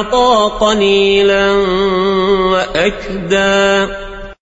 أعطى قليلا وأكدى